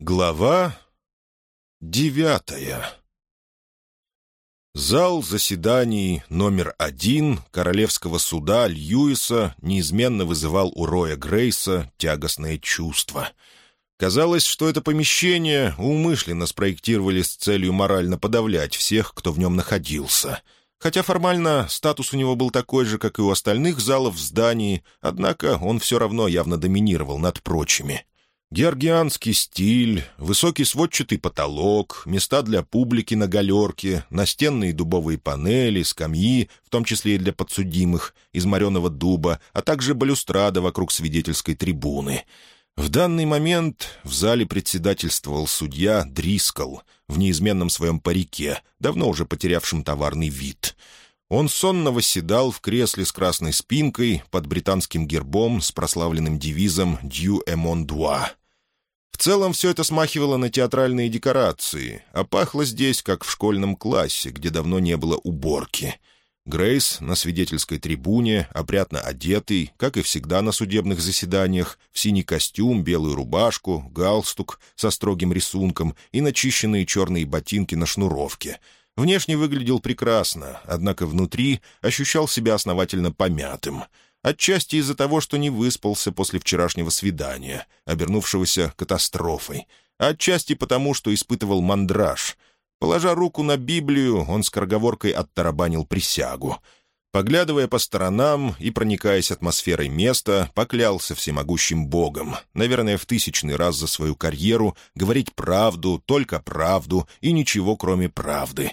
Глава девятая Зал заседаний номер один Королевского суда Льюиса неизменно вызывал у Роя Грейса тягостное чувство. Казалось, что это помещение умышленно спроектировали с целью морально подавлять всех, кто в нем находился. Хотя формально статус у него был такой же, как и у остальных залов в здании, однако он все равно явно доминировал над прочими — Георгианский стиль, высокий сводчатый потолок, места для публики на галерке, настенные дубовые панели, скамьи, в том числе и для подсудимых, из мореного дуба, а также балюстрада вокруг свидетельской трибуны. В данный момент в зале председательствовал судья Дрискл в неизменном своем парике, давно уже потерявшем товарный вид — он сонно восседал в кресле с красной спинкой под британским гербом с прославленным девизом «Дью эмон дуа». В целом все это смахивало на театральные декорации, а пахло здесь, как в школьном классе, где давно не было уборки. Грейс на свидетельской трибуне, опрятно одетый, как и всегда на судебных заседаниях, в синий костюм, белую рубашку, галстук со строгим рисунком и начищенные черные ботинки на шнуровке — Внешне выглядел прекрасно, однако внутри ощущал себя основательно помятым. Отчасти из-за того, что не выспался после вчерашнего свидания, обернувшегося катастрофой. А отчасти потому, что испытывал мандраж. Положа руку на Библию, он с корговоркой оттарабанил присягу — Поглядывая по сторонам и проникаясь атмосферой места, поклялся всемогущим Богом, наверное, в тысячный раз за свою карьеру, говорить правду, только правду и ничего, кроме правды.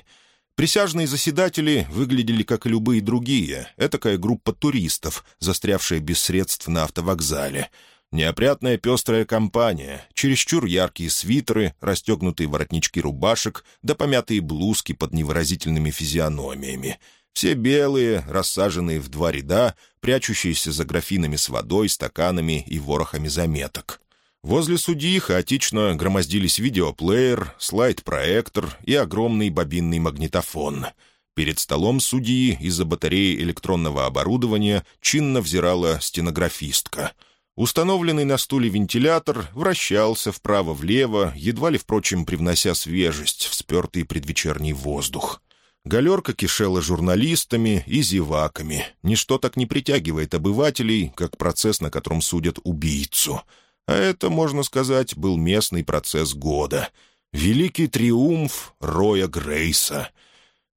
Присяжные заседатели выглядели, как и любые другие, этакая группа туристов, застрявшая без средств на автовокзале. Неопрятная пестрая компания, чересчур яркие свитеры, расстегнутые воротнички рубашек да помятые блузки под невыразительными физиономиями — все белые, рассаженные в два ряда, прячущиеся за графинами с водой, стаканами и ворохами заметок. Возле судьи хаотично громоздились видеоплеер, слайд-проектор и огромный бобинный магнитофон. Перед столом судьи из-за батареи электронного оборудования чинно взирала стенографистка. Установленный на стуле вентилятор вращался вправо-влево, едва ли, впрочем, привнося свежесть в спертый предвечерний воздух. Галерка кишела журналистами и зеваками. Ничто так не притягивает обывателей, как процесс, на котором судят убийцу. А это, можно сказать, был местный процесс года. Великий триумф Роя Грейса —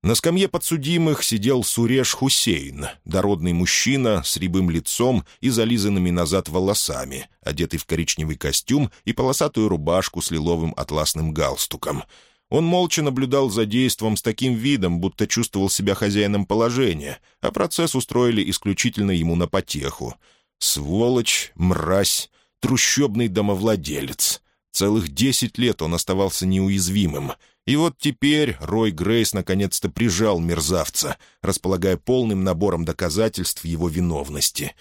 на скамье подсудимых сидел Суреш Хусейн, дородный мужчина с рябым лицом и зализанными назад волосами, одетый в коричневый костюм и полосатую рубашку с лиловым атласным галстуком — он молча наблюдал за действом с таким видом, будто чувствовал себя хозяином положения, а процесс устроили исключительно ему на потеху. Сволочь, мразь, трущобный домовладелец. Целых десять лет он оставался неуязвимым. И вот теперь Рой Грейс наконец-то прижал мерзавца, располагая полным набором доказательств его виновности.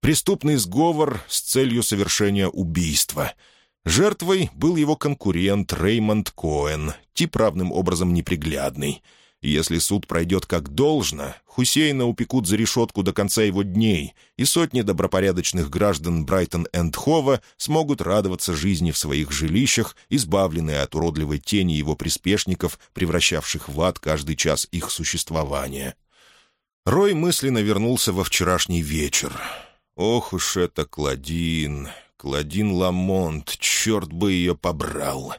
Преступный сговор с целью совершения убийства — Жертвой был его конкурент Реймонд Коэн, тип равным образом неприглядный. Если суд пройдет как должно, Хусейна упекут за решетку до конца его дней, и сотни добропорядочных граждан Брайтон-энд-Хова смогут радоваться жизни в своих жилищах, избавленные от уродливой тени его приспешников, превращавших в ад каждый час их существования. Рой мысленно вернулся во вчерашний вечер. «Ох уж это Кладин! Клодин Ламонт, черт бы ее побрал.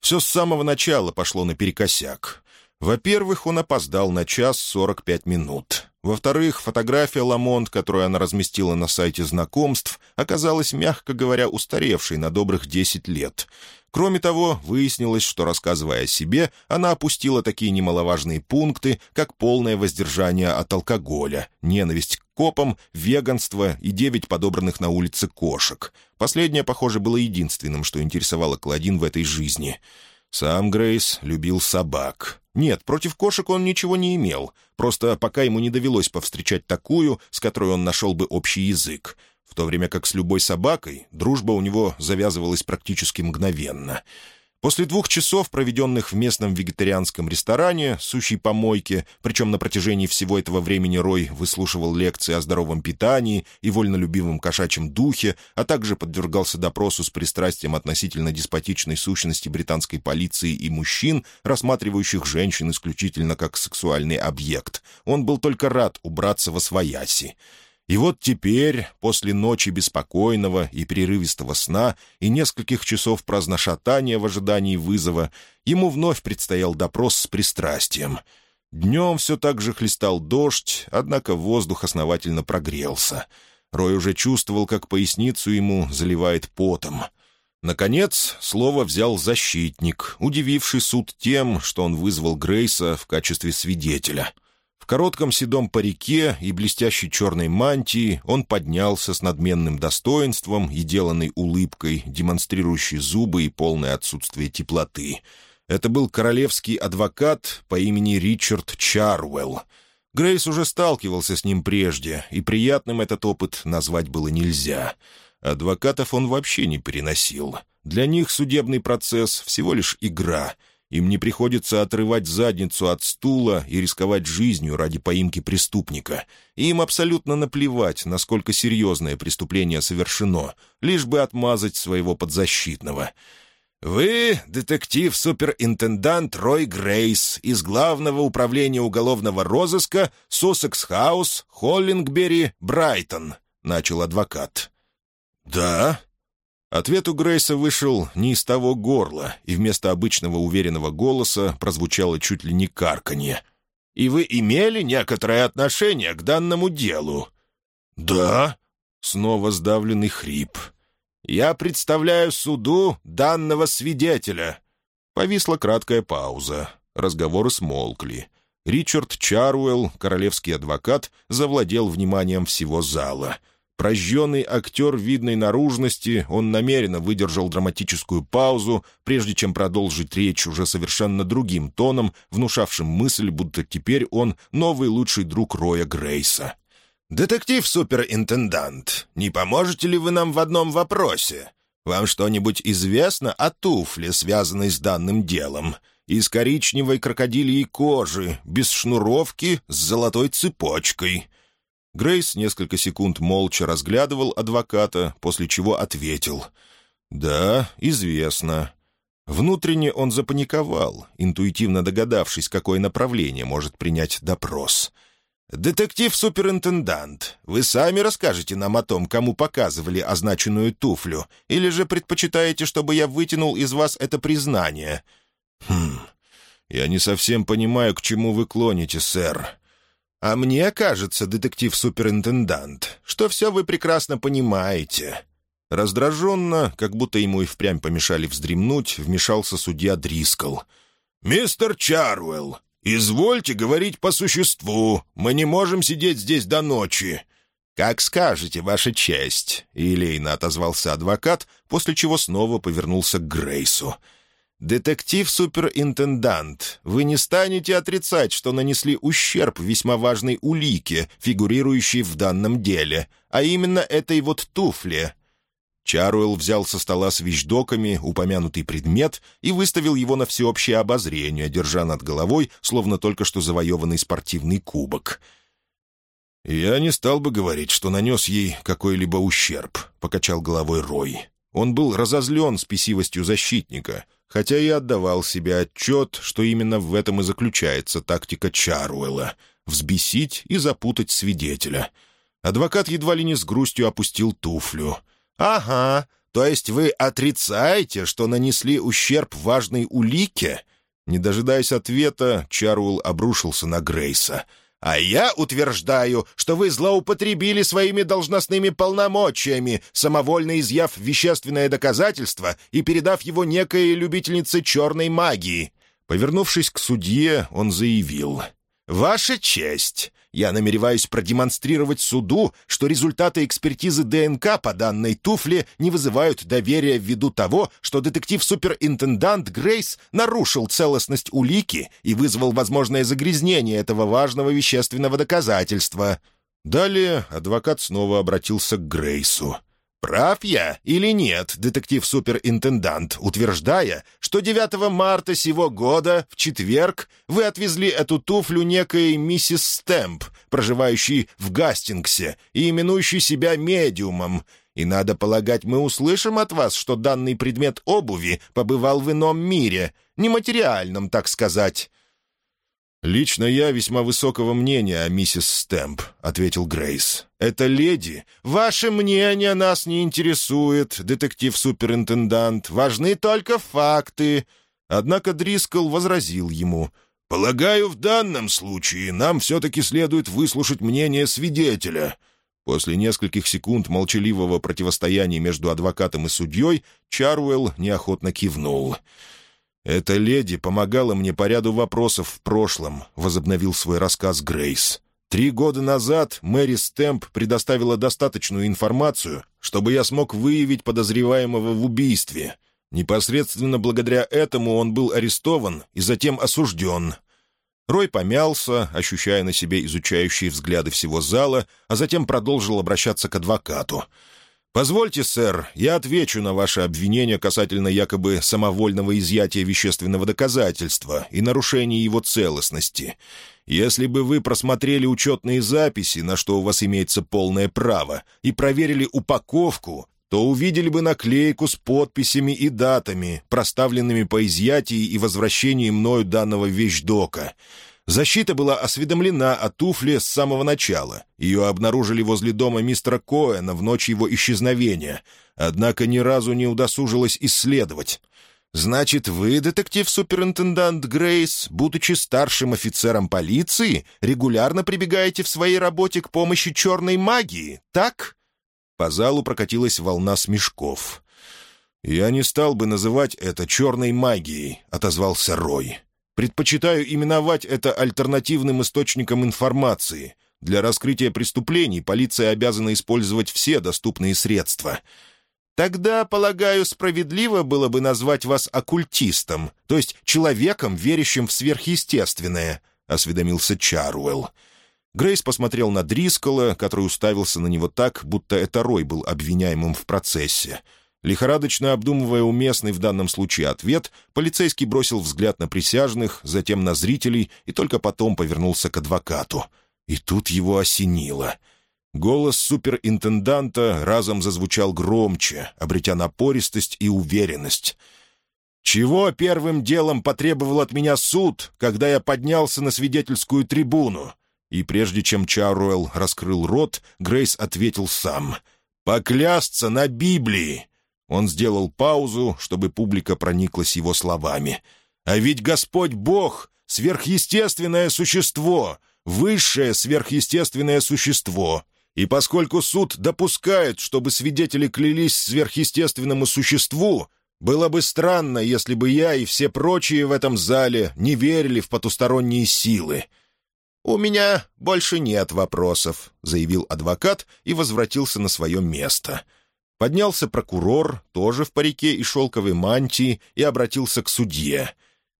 Все с самого начала пошло наперекосяк. Во-первых, он опоздал на час сорок пять минут. Во-вторых, фотография Ламонт, которую она разместила на сайте знакомств, оказалась, мягко говоря, устаревшей на добрых десять лет. Кроме того, выяснилось, что, рассказывая о себе, она опустила такие немаловажные пункты, как полное воздержание от алкоголя, ненависть к копам, веганство и девять подобранных на улице кошек. Последнее, похоже, было единственным, что интересовало Клодин в этой жизни. Сам Грейс любил собак. Нет, против кошек он ничего не имел, просто пока ему не довелось повстречать такую, с которой он нашел бы общий язык в то время как с любой собакой дружба у него завязывалась практически мгновенно. После двух часов, проведенных в местном вегетарианском ресторане, сущей помойке, причем на протяжении всего этого времени Рой выслушивал лекции о здоровом питании и вольнолюбивом кошачьем духе, а также подвергался допросу с пристрастием относительно деспотичной сущности британской полиции и мужчин, рассматривающих женщин исключительно как сексуальный объект, он был только рад убраться во свояси. И вот теперь, после ночи беспокойного и прерывистого сна и нескольких часов праздношатания в ожидании вызова, ему вновь предстоял допрос с пристрастием. Днем все так же хлестал дождь, однако воздух основательно прогрелся. Рой уже чувствовал, как поясницу ему заливает потом. Наконец, слово взял защитник, удививший суд тем, что он вызвал Грейса в качестве свидетеля — коротком седом парике и блестящей черной мантии он поднялся с надменным достоинством и деланной улыбкой, демонстрирующей зубы и полное отсутствие теплоты. Это был королевский адвокат по имени Ричард Чарвелл. Грейс уже сталкивался с ним прежде, и приятным этот опыт назвать было нельзя. Адвокатов он вообще не переносил. Для них судебный процесс — всего лишь игра — им не приходится отрывать задницу от стула и рисковать жизнью ради поимки преступника. Им абсолютно наплевать, насколько серьезное преступление совершено, лишь бы отмазать своего подзащитного. «Вы — детектив-суперинтендант Рой Грейс из Главного управления уголовного розыска Суссекс-хаус, Холлингбери, Брайтон», — начал адвокат. «Да», Ответ у Грейса вышел не из того горла, и вместо обычного уверенного голоса прозвучало чуть ли не карканье. «И вы имели некоторое отношение к данному делу?» «Да», — снова сдавленный хрип. «Я представляю суду данного свидетеля». Повисла краткая пауза. Разговоры смолкли. Ричард Чаруэлл, королевский адвокат, завладел вниманием всего зала — Прожженный актер видной наружности, он намеренно выдержал драматическую паузу, прежде чем продолжить речь уже совершенно другим тоном, внушавшим мысль, будто теперь он новый лучший друг Роя Грейса. «Детектив-суперинтендант, не поможете ли вы нам в одном вопросе? Вам что-нибудь известно о туфле, связанной с данным делом?» из коричневой крокодильей кожи, без шнуровки, с золотой цепочкой. Грейс несколько секунд молча разглядывал адвоката, после чего ответил. «Да, известно». Внутренне он запаниковал, интуитивно догадавшись, какое направление может принять допрос. «Детектив-суперинтендант, вы сами расскажете нам о том, кому показывали означенную туфлю, или же предпочитаете, чтобы я вытянул из вас это признание?» «Хм, я не совсем понимаю, к чему вы клоните, сэр. «А мне кажется, детектив-суперинтендант, что все вы прекрасно понимаете». Раздраженно, как будто ему и впрямь помешали вздремнуть, вмешался судья Дрискл. «Мистер Чарвелл, извольте говорить по существу. Мы не можем сидеть здесь до ночи». «Как скажете, Ваша честь», — елейно отозвался адвокат, после чего снова повернулся к Грейсу. «Детектив-суперинтендант, вы не станете отрицать, что нанесли ущерб весьма важной улике, фигурирующей в данном деле, а именно этой вот туфле». Чаруэлл взял со стола с вещдоками упомянутый предмет и выставил его на всеобщее обозрение, держа над головой, словно только что завоеванный спортивный кубок. «Я не стал бы говорить, что нанес ей какой-либо ущерб», — покачал головой Рой. Он был разозлен спесивостью защитника — хотя и отдавал себе отчет, что именно в этом и заключается тактика Чаруэлла — взбесить и запутать свидетеля. Адвокат едва ли не с грустью опустил туфлю. «Ага, то есть вы отрицаете, что нанесли ущерб важной улике?» Не дожидаясь ответа, Чаруэлл обрушился на Грейса — а я утверждаю, что вы злоупотребили своими должностными полномочиями, самовольно изъяв вещественное доказательство и передав его некой любительнице черной магии». Повернувшись к судье, он заявил. «Ваша честь, я намереваюсь продемонстрировать суду, что результаты экспертизы ДНК по данной туфле не вызывают доверия ввиду того, что детектив-суперинтендант Грейс нарушил целостность улики и вызвал возможное загрязнение этого важного вещественного доказательства». Далее адвокат снова обратился к Грейсу. Прав я или нет, детектив-суперинтендант, утверждая, что 9 марта сего года, в четверг, вы отвезли эту туфлю некой миссис Стэмп, проживающей в Гастингсе и именующей себя медиумом, и, надо полагать, мы услышим от вас, что данный предмет обуви побывал в ином мире, нематериальном, так сказать». «Лично я весьма высокого мнения о миссис Стэмп», — ответил Грейс. «Это леди. Ваше мнение нас не интересует, детектив-суперинтендант. Важны только факты». Однако Дрискл возразил ему. «Полагаю, в данном случае нам все-таки следует выслушать мнение свидетеля». После нескольких секунд молчаливого противостояния между адвокатом и судьей Чаруэлл неохотно кивнул. «Эта леди помогала мне по ряду вопросов в прошлом», — возобновил свой рассказ Грейс. «Три года назад Мэри Стэмп предоставила достаточную информацию, чтобы я смог выявить подозреваемого в убийстве. Непосредственно благодаря этому он был арестован и затем осужден». Рой помялся, ощущая на себе изучающие взгляды всего зала, а затем продолжил обращаться к адвокату — «Позвольте, сэр, я отвечу на ваше обвинение касательно якобы самовольного изъятия вещественного доказательства и нарушения его целостности. Если бы вы просмотрели учетные записи, на что у вас имеется полное право, и проверили упаковку, то увидели бы наклейку с подписями и датами, проставленными по изъятии и возвращении мною данного вещдока. Защита была осведомлена о туфле с самого начала. Ее обнаружили возле дома мистера Коэна в ночь его исчезновения, однако ни разу не удосужилась исследовать. «Значит, вы, детектив-суперинтендант Грейс, будучи старшим офицером полиции, регулярно прибегаете в своей работе к помощи черной магии, так?» По залу прокатилась волна смешков. «Я не стал бы называть это черной магией», — отозвался Рой. Предпочитаю именовать это альтернативным источником информации. Для раскрытия преступлений полиция обязана использовать все доступные средства. Тогда, полагаю, справедливо было бы назвать вас оккультистом, то есть человеком, верящим в сверхъестественное», — осведомился Чаруэлл. Грейс посмотрел на Дрискола, который уставился на него так, будто это Рой был обвиняемым в процессе — Лихорадочно обдумывая уместный в данном случае ответ, полицейский бросил взгляд на присяжных, затем на зрителей и только потом повернулся к адвокату. И тут его осенило. Голос суперинтенданта разом зазвучал громче, обретя напористость и уверенность. «Чего первым делом потребовал от меня суд, когда я поднялся на свидетельскую трибуну?» И прежде чем Чаруэлл раскрыл рот, Грейс ответил сам. «Поклясться на Библии!» Он сделал паузу, чтобы публика прониклась его словами. «А ведь Господь Бог — сверхъестественное существо, высшее сверхъестественное существо. И поскольку суд допускает, чтобы свидетели клялись сверхъестественному существу, было бы странно, если бы я и все прочие в этом зале не верили в потусторонние силы». «У меня больше нет вопросов», — заявил адвокат и возвратился на свое место — Поднялся прокурор, тоже в парике и шелковой мантии, и обратился к судье.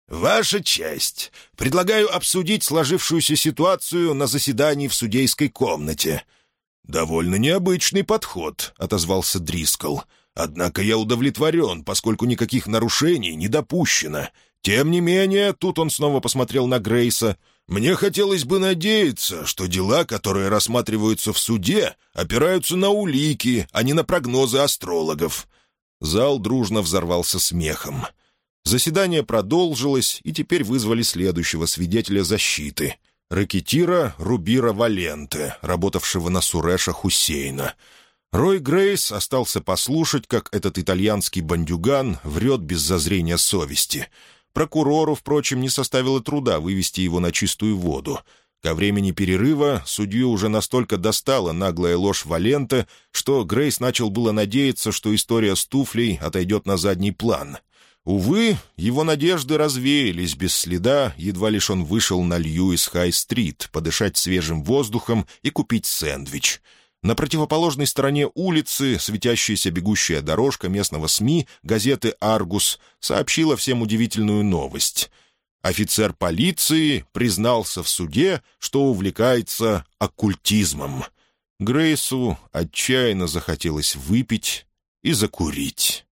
«Ваша честь, предлагаю обсудить сложившуюся ситуацию на заседании в судейской комнате». «Довольно необычный подход», — отозвался Дрискл. «Однако я удовлетворен, поскольку никаких нарушений не допущено. Тем не менее, тут он снова посмотрел на Грейса, мне хотелось бы надеяться, что дела, которые рассматриваются в суде, опираются на улики, а не на прогнозы астрологов». Зал дружно взорвался смехом. Заседание продолжилось, и теперь вызвали следующего свидетеля защиты — ракетира Рубира Валенте, работавшего на Суреша Хусейна. Рой Грейс остался послушать, как этот итальянский бандюган врет без зазрения совести — Прокурору, впрочем, не составило труда вывести его на чистую воду. Ко времени перерыва судью уже настолько достала наглая ложь Валента, что Грейс начал было надеяться, что история с туфлей отойдет на задний план. Увы, его надежды развеялись без следа, едва лишь он вышел на Льюис-Хай-стрит подышать свежим воздухом и купить сэндвич — на противоположной стороне улицы светящаяся бегущая дорожка местного СМИ, газеты «Аргус», сообщила всем удивительную новость. Офицер полиции признался в суде, что увлекается оккультизмом. Грейсу отчаянно захотелось выпить и закурить.